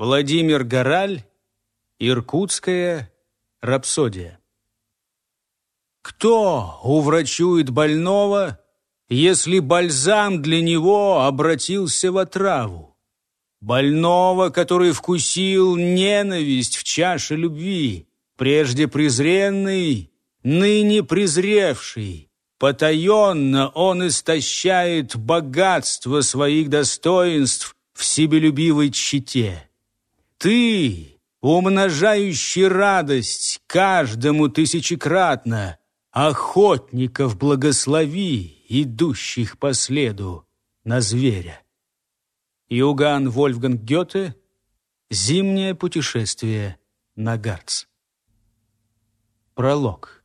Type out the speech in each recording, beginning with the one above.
Владимир Гораль, Иркутская рапсодия. Кто уврачует больного, если бальзам для него обратился в отраву? Больного, который вкусил ненависть в чаше любви, прежде презренный, ныне презревший. Потаенно он истощает богатство своих достоинств в себелюбивой чите. Ты, умножающий радость каждому тысячекратно, охотников благослови, идущих по следу на зверя. Иоганн Вольфганг Гёте «Зимнее путешествие на Гарц». Пролог.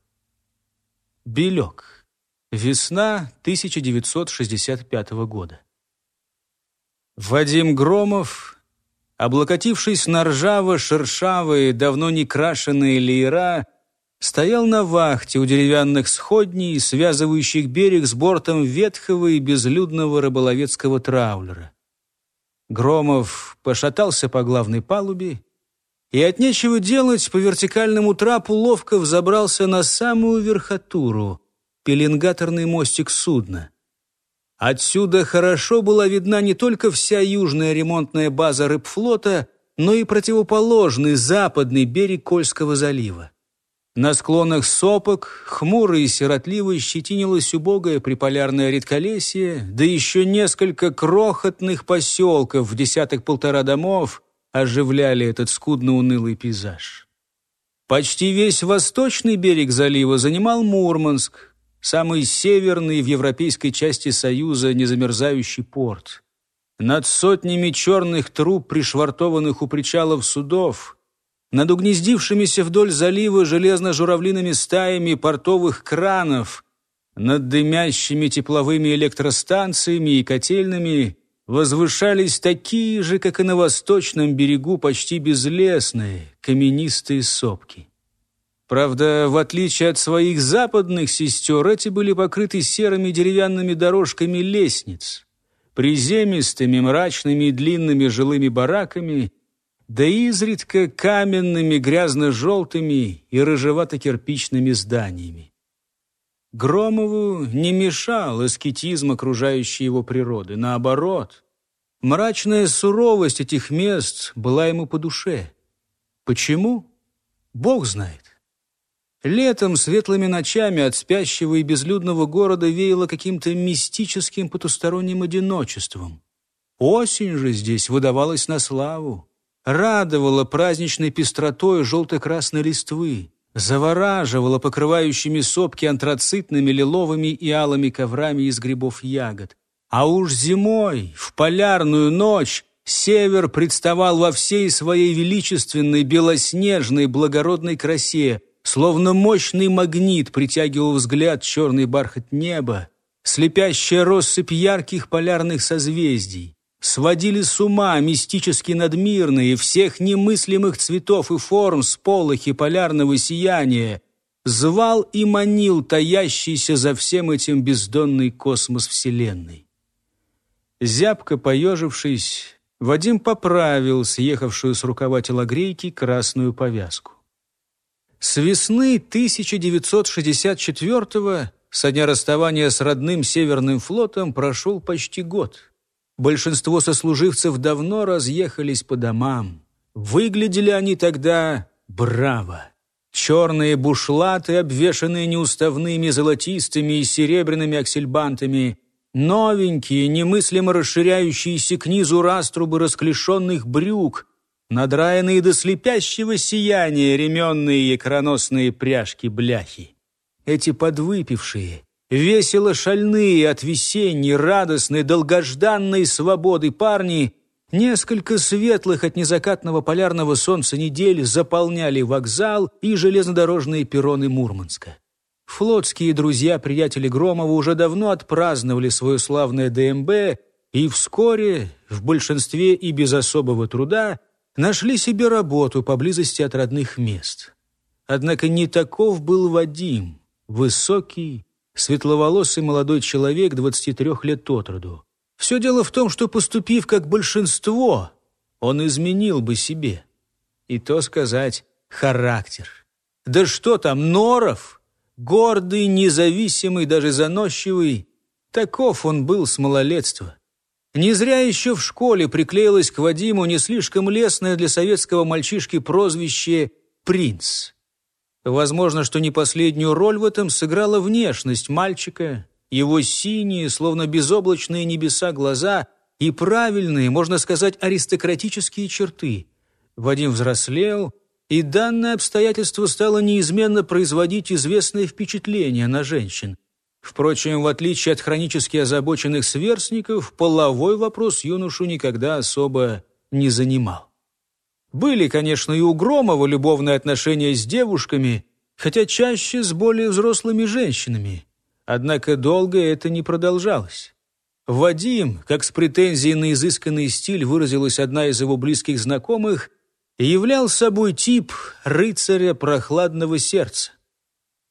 Белек. Весна 1965 года. Вадим Громов облокотившись на ржаво-шершавые, давно не крашеные леера, стоял на вахте у деревянных сходней, связывающих берег с бортом ветхого и безлюдного рыболовецкого траулера. Громов пошатался по главной палубе и от нечего делать по вертикальному трапу ловко взобрался на самую верхотуру, пеленгаторный мостик судна. Отсюда хорошо была видна не только вся южная ремонтная база рыбфлота, но и противоположный западный берег Кольского залива. На склонах сопок, хмуро и сиротливо щетинилось убогое приполярное редколесье, да еще несколько крохотных поселков в десяток-полтора домов оживляли этот скудно-унылый пейзаж. Почти весь восточный берег залива занимал Мурманск, самый северный в европейской части Союза незамерзающий порт. Над сотнями черных труб, пришвартованных у причалов судов, над угнездившимися вдоль залива железно-журавлиными стаями портовых кранов, над дымящими тепловыми электростанциями и котельными возвышались такие же, как и на восточном берегу, почти безлесные каменистые сопки. Правда, в отличие от своих западных сестер, эти были покрыты серыми деревянными дорожками лестниц, приземистыми, мрачными и длинными жилыми бараками, да изредка каменными грязно-желтыми и рыжевато-кирпичными зданиями. Громову не мешал аскетизм окружающей его природы. Наоборот, мрачная суровость этих мест была ему по душе. Почему? Бог знает. Летом светлыми ночами от спящего и безлюдного города веяло каким-то мистическим потусторонним одиночеством. Осень же здесь выдавалась на славу, радовала праздничной пестротой желто-красной листвы, завораживала покрывающими сопки антрацитными, лиловыми и алыми коврами из грибов ягод. А уж зимой, в полярную ночь, север представал во всей своей величественной, белоснежной, благородной красе, Словно мощный магнит притягивал взгляд черный бархат неба, слепящая россыпь ярких полярных созвездий. Сводили с ума мистически надмирные всех немыслимых цветов и форм сполохи полярного сияния, звал и манил таящийся за всем этим бездонный космос Вселенной. Зябко поежившись, Вадим поправил съехавшую с рукава телогрейки красную повязку. С весны 1964-го, со дня расставания с родным Северным флотом, прошел почти год. Большинство сослуживцев давно разъехались по домам. Выглядели они тогда браво. Черные бушлаты, обвешанные неуставными золотистыми и серебряными аксельбантами, новенькие, немыслимо расширяющиеся к низу раструбы расклешенных брюк — надраенные до слепящего сияния ременные икроносные пряжки бляхи. Эти подвыпившие, весело шальные от весенней, радостной, долгожданной свободы парни, несколько светлых от незакатного полярного солнца недели заполняли вокзал и железнодорожные перроны Мурманска. Флотские друзья-приятели Громова уже давно отпраздновали свое славное ДМБ, и вскоре, в большинстве и без особого труда, нашли себе работу поблизости от родных мест. Однако не таков был Вадим, высокий, светловолосый молодой человек 23 лет от роду. Все дело в том, что, поступив как большинство, он изменил бы себе. И то сказать характер. Да что там, Норов, гордый, независимый, даже заносчивый, таков он был с малолетства. Не зря еще в школе приклеилось к Вадиму не слишком лестное для советского мальчишки прозвище «принц». Возможно, что не последнюю роль в этом сыграла внешность мальчика, его синие, словно безоблачные небеса глаза и правильные, можно сказать, аристократические черты. Вадим взрослел, и данное обстоятельство стало неизменно производить известное впечатление на женщин. Впрочем, в отличие от хронически озабоченных сверстников, половой вопрос юношу никогда особо не занимал. Были, конечно, и у Громова любовные отношения с девушками, хотя чаще с более взрослыми женщинами. Однако долго это не продолжалось. Вадим, как с претензией на изысканный стиль выразилась одна из его близких знакомых, являл собой тип рыцаря прохладного сердца.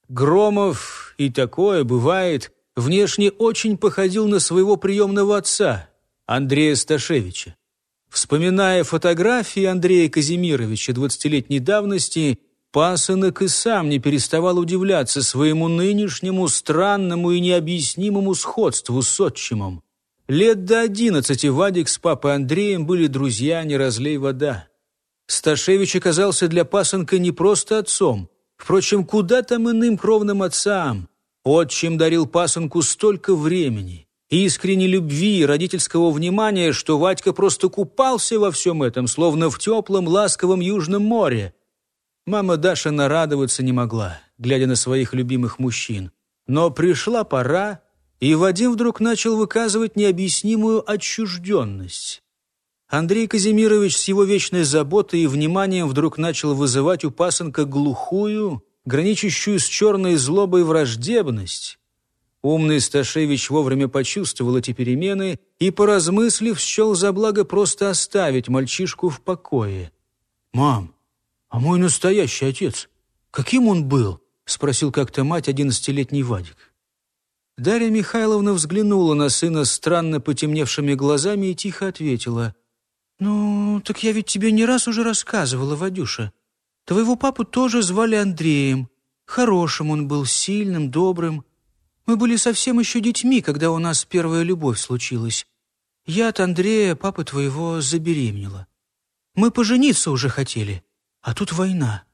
Громов, и такое бывает, внешне очень походил на своего приемного отца, Андрея Сташевича. Вспоминая фотографии Андрея Казимировича двадцатилетней давности, пасынок и сам не переставал удивляться своему нынешнему странному и необъяснимому сходству с отчимом. Лет до одиннадцати Вадик с папой Андреем были друзья, не разлей вода. Сташевич оказался для пасынка не просто отцом. Впрочем, куда там иным кровным отцам? Отчим дарил пасынку столько времени, искренней любви и родительского внимания, что Вадька просто купался во всем этом, словно в теплом, ласковом Южном море. Мама Даша нарадоваться не могла, глядя на своих любимых мужчин. Но пришла пора, и Вадим вдруг начал выказывать необъяснимую отчужденность. Андрей Казимирович с его вечной заботой и вниманием вдруг начал вызывать у пасынка глухую, граничащую с черной злобой враждебность. Умный Сташевич вовремя почувствовал эти перемены и, поразмыслив, счел за благо просто оставить мальчишку в покое. «Мам, а мой настоящий отец, каким он был?» — спросил как-то мать одиннадцатилетний Вадик. Дарья Михайловна взглянула на сына странно потемневшими глазами и тихо ответила. «Ну, так я ведь тебе не раз уже рассказывала, Вадюша. Твоего папу тоже звали Андреем. Хорошим он был, сильным, добрым». Мы были совсем еще детьми, когда у нас первая любовь случилась. Я от Андрея, папы твоего, забеременела. Мы пожениться уже хотели, а тут война.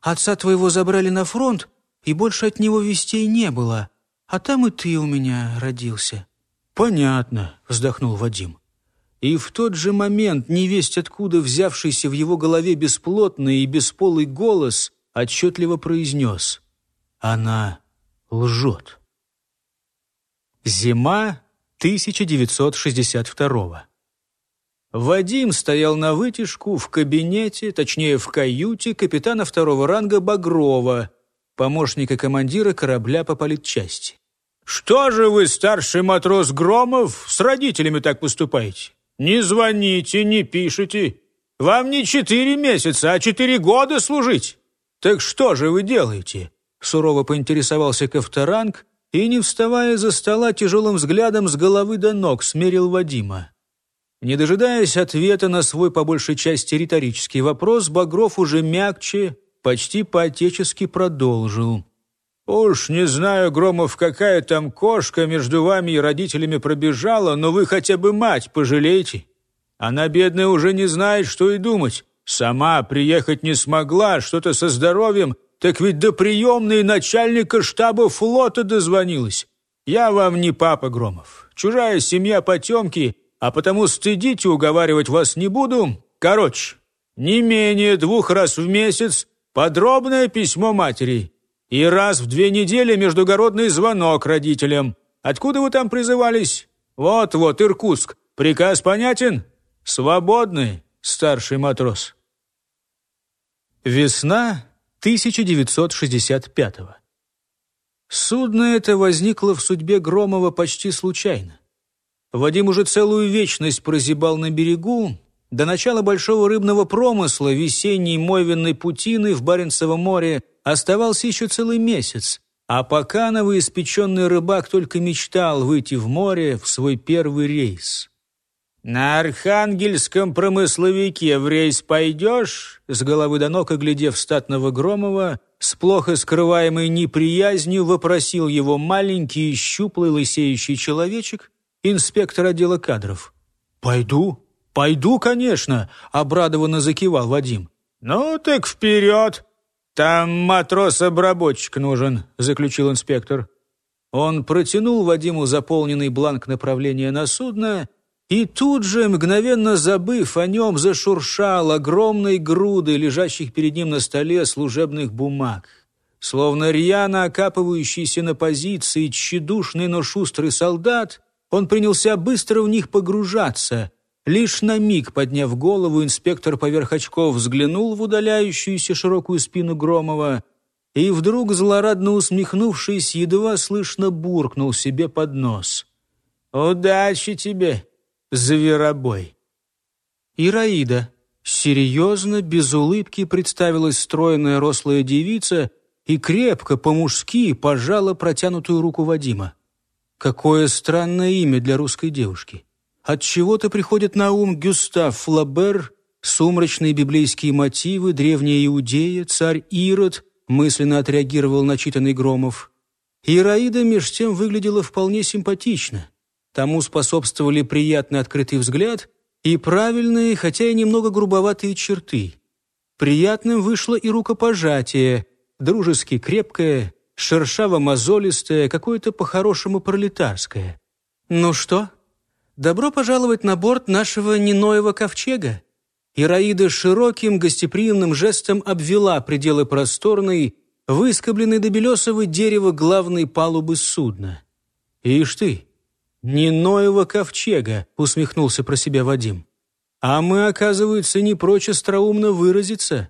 Отца твоего забрали на фронт, и больше от него вестей не было. А там и ты у меня родился». «Понятно», — вздохнул Вадим. И в тот же момент невесть откуда взявшийся в его голове бесплотный и бесполый голос отчетливо произнес «Она лжет». Зима 1962 Вадим стоял на вытяжку в кабинете, точнее в каюте капитана второго ранга Багрова, помощника командира корабля по политчасти. «Что же вы, старший матрос Громов, с родителями так поступаете? Не звоните, не пишите. Вам не четыре месяца, а четыре года служить. Так что же вы делаете?» Сурово поинтересовался Ковторанг, и, не вставая за стола, тяжелым взглядом с головы до ног смерил Вадима. Не дожидаясь ответа на свой по большей части риторический вопрос, Багров уже мягче, почти по-отечески продолжил. «Уж не знаю, Громов, какая там кошка между вами и родителями пробежала, но вы хотя бы мать пожалейте. Она, бедная, уже не знает, что и думать. Сама приехать не смогла, что-то со здоровьем, так ведь до приемной начальника штаба флота дозвонилась. Я вам не папа Громов. Чужая семья потемки, а потому стыдить и уговаривать вас не буду. Короче, не менее двух раз в месяц подробное письмо матери и раз в две недели междугородный звонок родителям. Откуда вы там призывались? Вот-вот, Иркутск. Приказ понятен? Свободный, старший матрос. Весна 1965 -го. Судно это возникло в судьбе Громова почти случайно. Вадим уже целую вечность прозябал на берегу. До начала большого рыбного промысла весенней мойвенной путины в Баренцевом море оставался еще целый месяц, а пока новоиспеченный рыбак только мечтал выйти в море в свой первый рейс. «На архангельском промысловике в рейс пойдешь?» С головы до ног, оглядев статного Громова, с плохо скрываемой неприязнью вопросил его маленький, щуплый, лысеющий человечек, инспектор отдела кадров. «Пойду, пойду, конечно», — обрадованно закивал Вадим. «Ну так вперед! Там матрос-обработчик нужен», — заключил инспектор. Он протянул Вадиму заполненный бланк направления на судно и тут же, мгновенно забыв о нем, зашуршал огромной грудой лежащих перед ним на столе служебных бумаг. Словно рьяно окапывающийся на позиции тщедушный, но шустрый солдат, он принялся быстро в них погружаться. Лишь на миг, подняв голову, инспектор поверх очков взглянул в удаляющуюся широкую спину Громова и вдруг, злорадно усмехнувшись, едва слышно буркнул себе под нос. «Удачи тебе, зверобой!» Ираида серьезно, без улыбки представилась стройная рослая девица и крепко, по-мужски, пожала протянутую руку Вадима. Какое странное имя для русской девушки. От чего-то приходит на ум Гюстав Флабер, сумрачные библейские мотивы, древняя Иудея, царь Ирод, мысленно отреагировал на читанный Громов. Ираида меж тем выглядела вполне симпатично. Тому способствовали приятный открытый взгляд и правильные, хотя и немного грубоватые черты. Приятным вышло и рукопожатие, дружески крепкое, шершаво-мозолистое, какое-то по-хорошему пролетарское. «Ну что, добро пожаловать на борт нашего Ниноева ковчега?» Ираида широким гостеприимным жестом обвела пределы просторной, выскобленной до белесого дерева главной палубы судна. «Ишь ты, Ниноева ковчега!» — усмехнулся про себя Вадим. «А мы, оказывается, не прочь остроумно выразиться».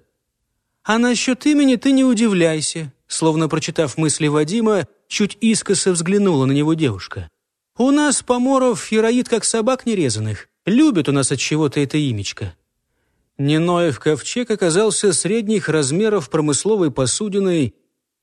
«А насчет имени ты не удивляйся», словно прочитав мысли Вадима, чуть искоса взглянула на него девушка. «У нас, поморов, яроид как собак нерезанных. Любит у нас от чего-то это имечко». Неноев ковчег оказался средних размеров промысловой посудиной.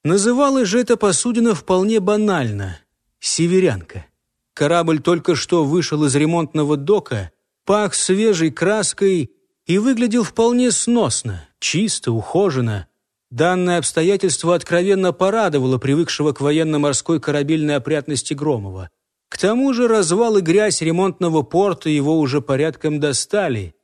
Называлась же эта посудина вполне банально — «Северянка». Корабль только что вышел из ремонтного дока, пах свежей краской и выглядел вполне сносно, чисто, ухоженно. Данное обстоятельство откровенно порадовало привыкшего к военно-морской корабельной опрятности Громова. К тому же развал и грязь ремонтного порта его уже порядком достали.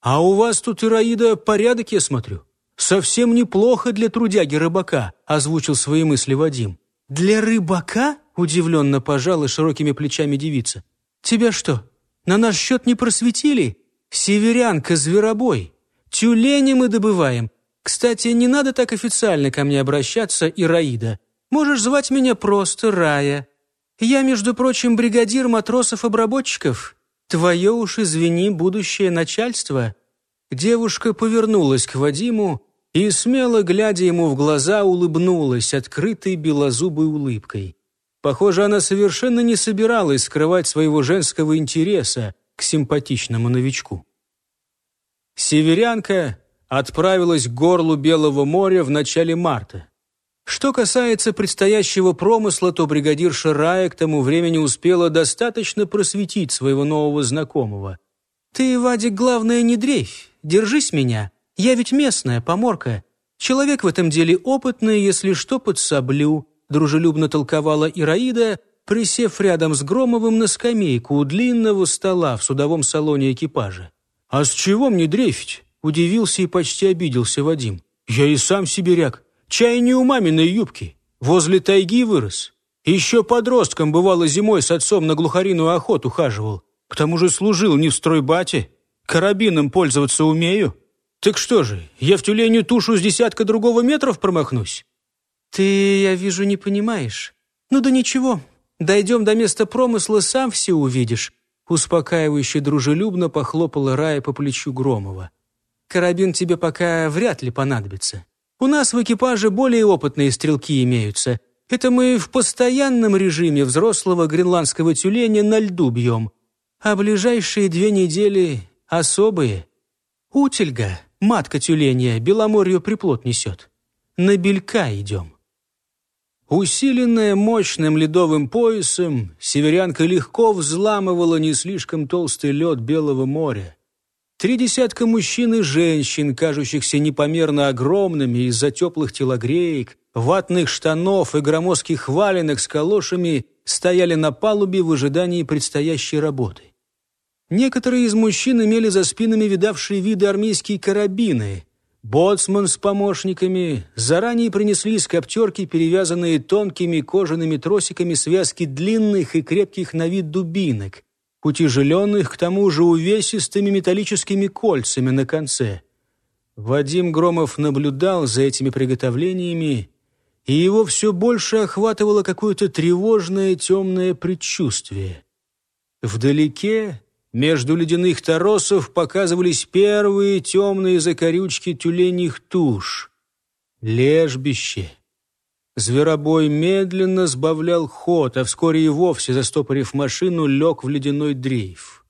«А у вас тут, Ираида, порядок, я смотрю. Совсем неплохо для трудяги-рыбака», — озвучил свои мысли Вадим. «Для рыбака?» — удивленно пожала широкими плечами девица. «Тебя что, на наш счет не просветили? Северянка, зверобой. Тюлени мы добываем, кстати, не надо так официально ко мне обращаться, Ираида. Можешь звать меня просто Рая. Я, между прочим, бригадир матросов-обработчиков. Твое уж, извини, будущее начальство». Девушка повернулась к Вадиму и, смело глядя ему в глаза, улыбнулась открытой белозубой улыбкой. Похоже, она совершенно не собиралась скрывать своего женского интереса к симпатичному новичку. Северянка отправилась к горлу Белого моря в начале марта. Что касается предстоящего промысла, то бригадир Ширая к тому времени успела достаточно просветить своего нового знакомого. «Ты, Вадик, главное, не дрейфь, держись меня. Я ведь местная, поморка. Человек в этом деле опытный, если что, подсоблю», дружелюбно толковала Ираида, присев рядом с Громовым на скамейку у длинного стола в судовом салоне экипажа. «А с чего мне дрейфить? Удивился и почти обиделся Вадим. «Я и сам сибиряк. Чай не у маминой юбки. Возле тайги вырос. Еще подростком бывало зимой с отцом на глухариную охоту хаживал. К тому же служил не в стройбате. Карабином пользоваться умею. Так что же, я в тюленю тушу с десятка другого метров промахнусь?» «Ты, я вижу, не понимаешь. Ну да ничего, дойдем до места промысла, сам все увидишь». Успокаивающе дружелюбно похлопала Рая по плечу Громова. Карабин тебе пока вряд ли понадобится. У нас в экипаже более опытные стрелки имеются. Это мы в постоянном режиме взрослого гренландского тюленя на льду бьем. А ближайшие две недели особые. Утельга, матка тюленя, Беломорью приплод несет. На белька идем. Усиленная мощным ледовым поясом, северянка легко взламывала не слишком толстый лед Белого моря. Три десятка мужчин и женщин, кажущихся непомерно огромными из-за теплых телогреек, ватных штанов и громоздких валенок с калошами, стояли на палубе в ожидании предстоящей работы. Некоторые из мужчин имели за спинами видавшие виды армейские карабины, Боцман с помощниками заранее принесли из коптерки перевязанные тонкими кожаными тросиками связки длинных и крепких на вид дубинок, утяжеленных к тому же увесистыми металлическими кольцами на конце. Вадим Громов наблюдал за этими приготовлениями, и его все больше охватывало какое-то тревожное темное предчувствие. Вдалеке между ледяных торосов показывались первые темные закорючки тюленьих туш. Лежбище. Зверобой медленно сбавлял ход, а вскоре и вовсе, застопорив машину, лег в ледяной дрейф.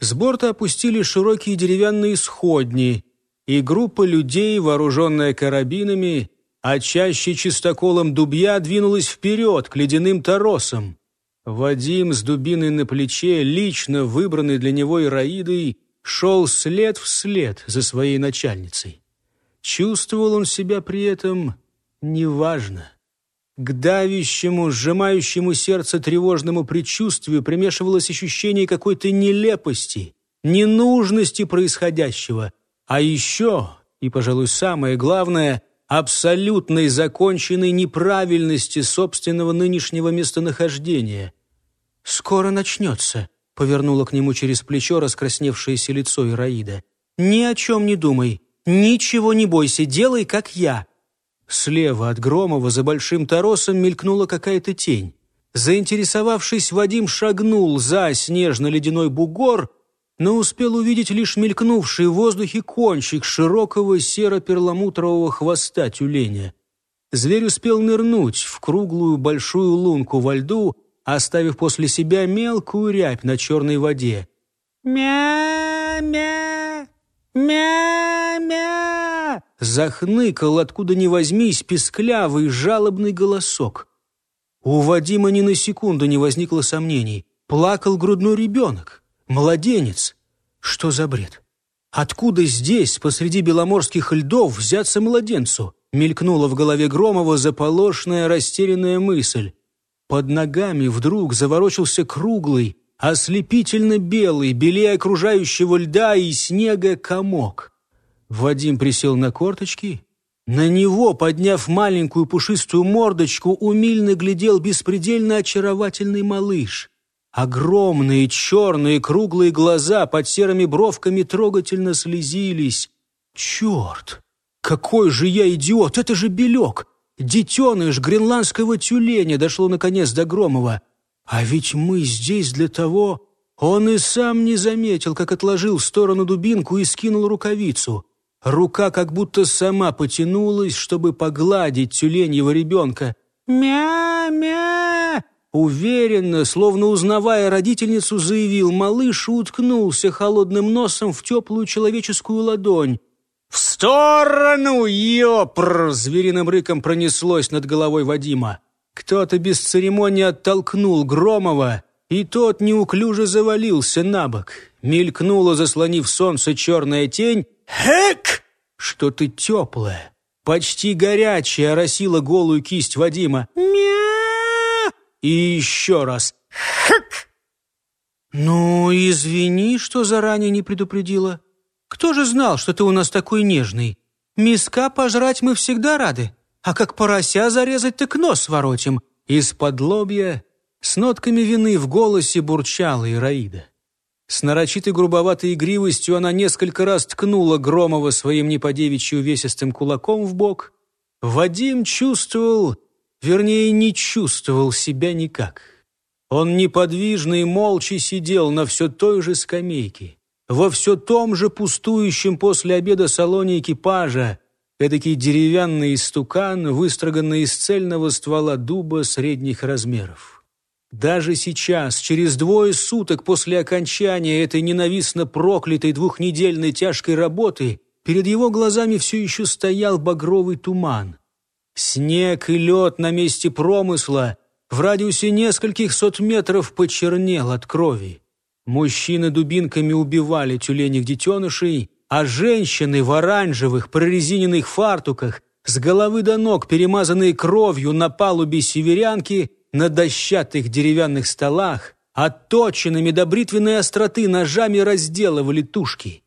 С борта опустили широкие деревянные сходни, и группа людей, вооруженная карабинами, а чаще чистоколом дубья двинулась вперед к ледяным торосам. Вадим с дубиной на плече, лично выбранный для него Ираидой, шел след в след за своей начальницей. Чувствовал он себя при этом неважно. К давящему, сжимающему сердце тревожному предчувствию примешивалось ощущение какой-то нелепости, ненужности происходящего, а еще, и, пожалуй, самое главное — абсолютной законченной неправильности собственного нынешнего местонахождения. «Скоро начнется», — повернула к нему через плечо раскрасневшееся лицо Ираида. «Ни о чем не думай, ничего не бойся, делай, как я». Слева от Громова за большим торосом мелькнула какая-то тень. Заинтересовавшись, Вадим шагнул за снежно-ледяной бугор — но успел увидеть лишь мелькнувший в воздухе кончик широкого серо-перламутрового хвоста тюленя. Зверь успел нырнуть в круглую большую лунку во льду, оставив после себя мелкую рябь на черной воде. «Мя-мя! Мя-мя!» Захныкал, откуда ни возьмись, песклявый, жалобный голосок. У Вадима ни на секунду не возникло сомнений. Плакал грудной ребенок. Младенец? Что за бред? Откуда здесь, посреди беломорских льдов, взяться младенцу? Мелькнула в голове Громова заполошная растерянная мысль. Под ногами вдруг заворочился круглый, ослепительно белый, белее окружающего льда и снега комок. Вадим присел на корточки. На него, подняв маленькую пушистую мордочку, умильно глядел беспредельно очаровательный малыш. Огромные черные круглые глаза под серыми бровками трогательно слезились. «Черт! Какой же я идиот! Это же белек! Детеныш гренландского тюленя дошло наконец до Громова. А ведь мы здесь для того...» Он и сам не заметил, как отложил в сторону дубинку и скинул рукавицу. Рука как будто сама потянулась, чтобы погладить тюленьего ребенка. «Мя-мя!» Уверенно, словно узнавая родительницу, заявил малыш и уткнулся холодным носом в теплую человеческую ладонь. «В сторону, ёпр!» — звериным рыком пронеслось над головой Вадима. Кто-то без церемонии оттолкнул Громова, и тот неуклюже завалился на бок. Мелькнула, заслонив солнце, черная тень. «Хэк!» Что-то теплое, почти горячее оросило голую кисть Вадима. «Мяу!» И еще раз «Хэк!» «Ну, извини, что заранее не предупредила. Кто же знал, что ты у нас такой нежный? Миска пожрать мы всегда рады, а как порося зарезать, так нос воротим». Из-под лобья с нотками вины в голосе бурчала Ираида. С нарочитой грубоватой игривостью она несколько раз ткнула Громова своим неподевичью увесистым кулаком в бок. Вадим чувствовал, вернее, не чувствовал себя никак. Он неподвижно и молча сидел на все той же скамейке, во все том же пустующем после обеда салоне экипажа, эдакий деревянный истукан, выстроганный из цельного ствола дуба средних размеров. Даже сейчас, через двое суток после окончания этой ненавистно проклятой двухнедельной тяжкой работы, перед его глазами все еще стоял багровый туман. Снег и лед на месте промысла в радиусе нескольких сот метров почернел от крови. Мужчины дубинками убивали тюленек детенышей, а женщины в оранжевых прорезиненных фартуках с головы до ног, перемазанные кровью на палубе северянки, на дощатых деревянных столах, отточенными до бритвенной остроты ножами разделывали тушки.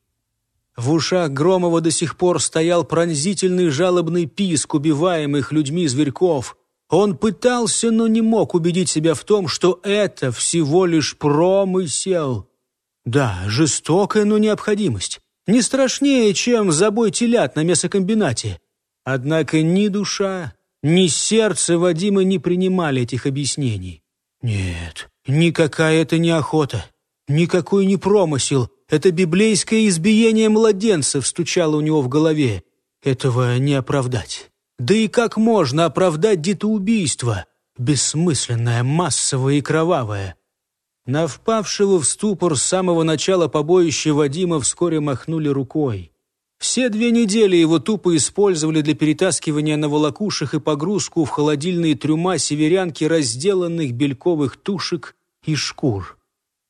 В ушах Громова до сих пор стоял пронзительный жалобный писк убиваемых людьми зверьков. Он пытался, но не мог убедить себя в том, что это всего лишь промысел. Да, жестокая, но необходимость. Не страшнее, чем забой телят на мясокомбинате. Однако ни душа, ни сердце Вадима не принимали этих объяснений. Нет, никакая это не охота, никакой не промысел. Это библейское избиение младенцев стучало у него в голове. Этого не оправдать. Да и как можно оправдать детоубийство? Бессмысленное, массовое и кровавое. На впавшего в ступор с самого начала побоища Вадима вскоре махнули рукой. Все две недели его тупо использовали для перетаскивания на волокушах и погрузку в холодильные трюма северянки разделанных бельковых тушек и шкур.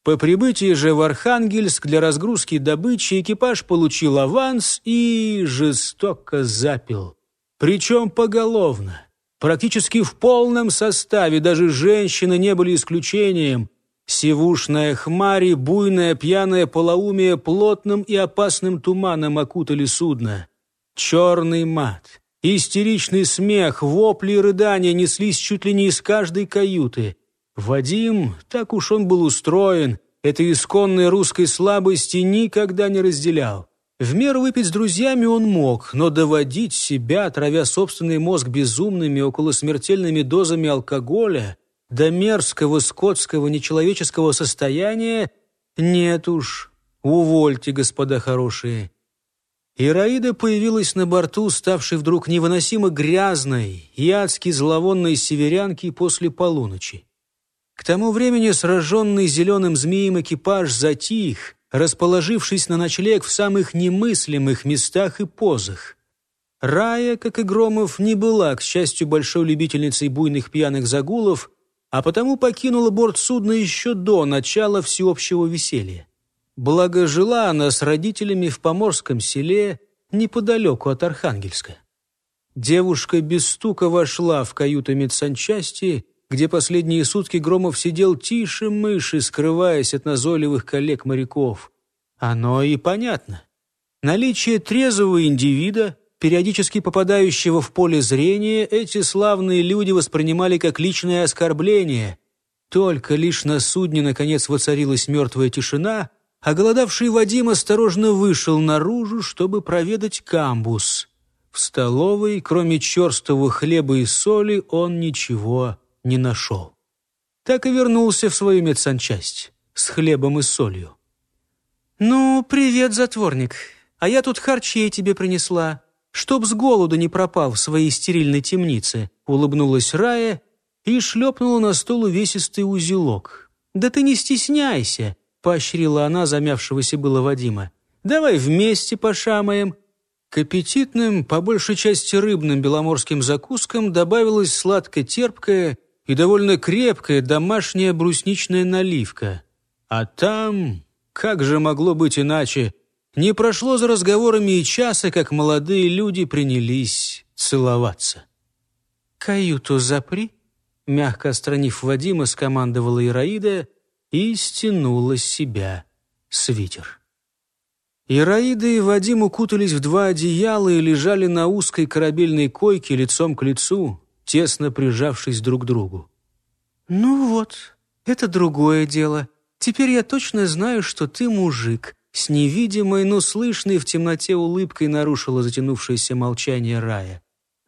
По прибытии же в Архангельск для разгрузки добычи экипаж получил аванс и жестоко запил. Причем поголовно. Практически в полном составе, даже женщины не были исключением. Сивушная хмари, буйное пьяное полоумие плотным и опасным туманом окутали судно. Черный мат, истеричный смех, вопли и рыдания неслись чуть ли не из каждой каюты. Вадим, так уж он был устроен, этой исконной русской слабости никогда не разделял. В меру выпить с друзьями он мог, но доводить себя, травя собственный мозг безумными околосмертельными дозами алкоголя до мерзкого скотского нечеловеческого состояния, нет уж, увольте, господа хорошие. Ираида появилась на борту, ставшей вдруг невыносимо грязной и адски зловонной северянки после полуночи. К тому времени сраженный зеленым змеем экипаж затих, расположившись на ночлег в самых немыслимых местах и позах. Рая, как и Громов, не была, к счастью, большой любительницей буйных пьяных загулов, а потому покинула борт судна еще до начала всеобщего веселья. Благо жила она с родителями в поморском селе неподалеку от Архангельска. Девушка без стука вошла в каюту медсанчасти где последние сутки Громов сидел тише мыши, скрываясь от назойливых коллег-моряков. Оно и понятно. Наличие трезвого индивида, периодически попадающего в поле зрения, эти славные люди воспринимали как личное оскорбление. Только лишь на судне, наконец, воцарилась мертвая тишина, а голодавший Вадим осторожно вышел наружу, чтобы проведать камбус. В столовой, кроме черстого хлеба и соли, он ничего не нашел. Так и вернулся в свою медсанчасть с хлебом и солью. «Ну, привет, затворник. А я тут харчей тебе принесла, чтоб с голоду не пропал в своей стерильной темнице», улыбнулась Рая и шлепнула на стол увесистый узелок. «Да ты не стесняйся», — поощрила она замявшегося было Вадима. «Давай вместе пошамаем». К аппетитным, по большей части рыбным беломорским закускам добавилась сладко-терпкая и довольно крепкая домашняя брусничная наливка. А там, как же могло быть иначе, не прошло за разговорами и часа, как молодые люди принялись целоваться. «Каюту запри», — мягко отстранив Вадима, скомандовала Ираида и стянула с себя свитер. Ираида и Вадим укутались в два одеяла и лежали на узкой корабельной койке лицом к лицу, тесно прижавшись друг к другу. «Ну вот, это другое дело. Теперь я точно знаю, что ты мужик». С невидимой, но слышной в темноте улыбкой нарушила затянувшееся молчание Рая.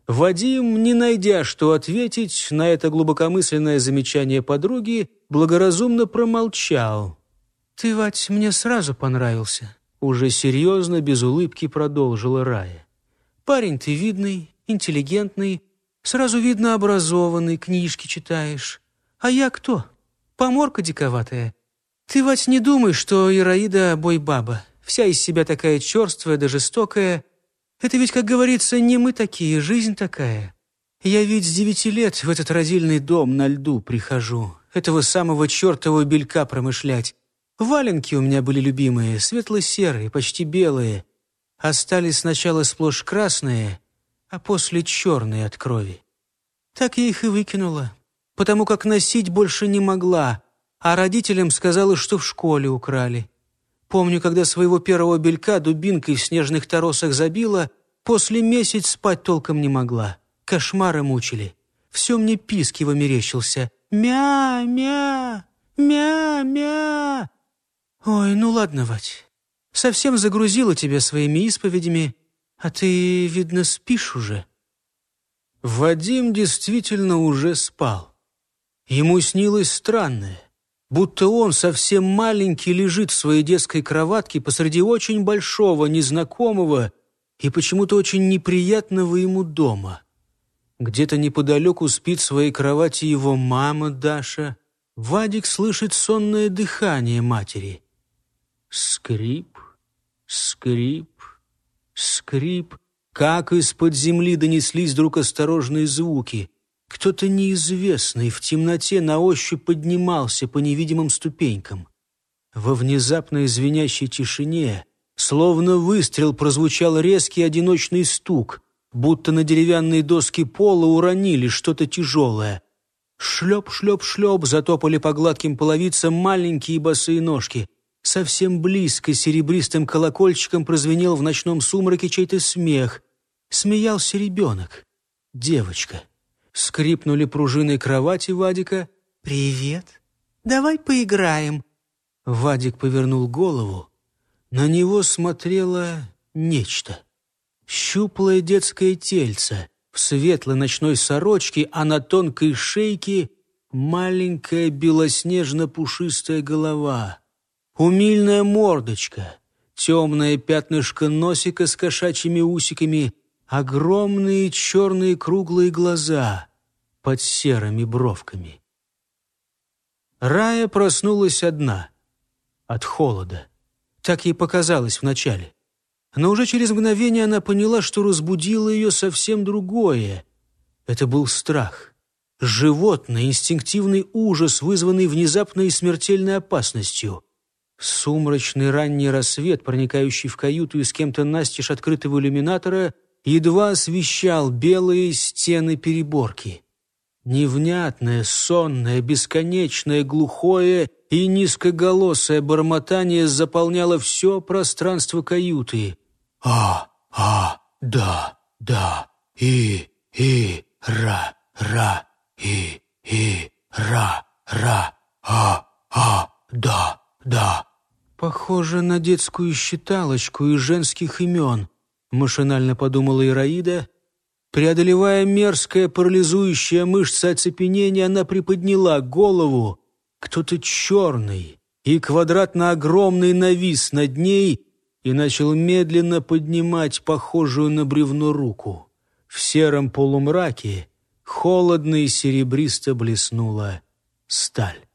Вадим, не найдя, что ответить на это глубокомысленное замечание подруги, благоразумно промолчал. «Ты, Вать, мне сразу понравился», — уже серьезно, без улыбки продолжила Рая. «Парень ты видный, интеллигентный, Сразу видно образованный, книжки читаешь. А я кто? Поморка диковатая. Ты, Вать, не думай, что Ираида бойбаба. Вся из себя такая черствая да жестокая. Это ведь, как говорится, не мы такие, жизнь такая. Я ведь с девяти лет в этот родильный дом на льду прихожу, этого самого чертового белька промышлять. Валенки у меня были любимые, светло-серые, почти белые. Остались сначала сплошь красные, а после черные от крови. Так я их и выкинула, потому как носить больше не могла, а родителям сказала, что в школе украли. Помню, когда своего первого белька дубинкой в снежных торосах забила, после месяц спать толком не могла. Кошмары мучили. Все мне писки мерещился. «Мя, мя, мя, мя». Ой, ну ладно, Вать. Совсем загрузила тебя своими исповедями, а ты, видно, спишь уже. Вадим действительно уже спал. Ему снилось странное, будто он совсем маленький лежит в своей детской кроватке посреди очень большого, незнакомого и почему-то очень неприятного ему дома. Где-то неподалеку спит в своей кровати его мама Даша. Вадик слышит сонное дыхание матери. Скрип, скрип, скрип. Как из-под земли донеслись вдруг осторожные звуки. Кто-то неизвестный в темноте на ощупь поднимался по невидимым ступенькам. Во внезапной звенящей тишине, словно выстрел, прозвучал резкий одиночный стук, будто на деревянные доски пола уронили что-то тяжелое. Шлеп-шлеп-шлеп затопали по гладким половицам маленькие босые ножки — Совсем близко серебристым колокольчиком прозвенел в ночном сумраке чей-то смех. Смеялся ребенок. Девочка. Скрипнули пружины кровати Вадика. «Привет. Давай поиграем». Вадик повернул голову. На него смотрело нечто. Щуплое детское тельце в светлой ночной сорочке, а на тонкой шейке маленькая белоснежно-пушистая голова — Умильная мордочка, темное пятнышко носика с кошачьими усиками, огромные черные круглые глаза под серыми бровками. Рая проснулась одна, от холода. Так ей показалось вначале. Но уже через мгновение она поняла, что разбудило ее совсем другое. Это был страх. Животный, инстинктивный ужас, вызванный внезапной и смертельной опасностью — Сумрачный ранний рассвет, проникающий в каюту из кем-то настежь открытого иллюминатора, едва освещал белые стены переборки. Невнятное, сонное, бесконечное, глухое и низкоголосое бормотание заполняло все пространство каюты. «А, а, да, да, и, и, ра, ра, и, и, ра, ра, а, а, да, да». «Похоже на детскую считалочку из женских имен», — машинально подумала Ираида. Преодолевая мерзкое парализующее мышцы оцепенения, она приподняла голову. Кто-то черный и квадратно огромный навис над ней и начал медленно поднимать похожую на бревно руку. В сером полумраке холодно и серебристо блеснула сталь.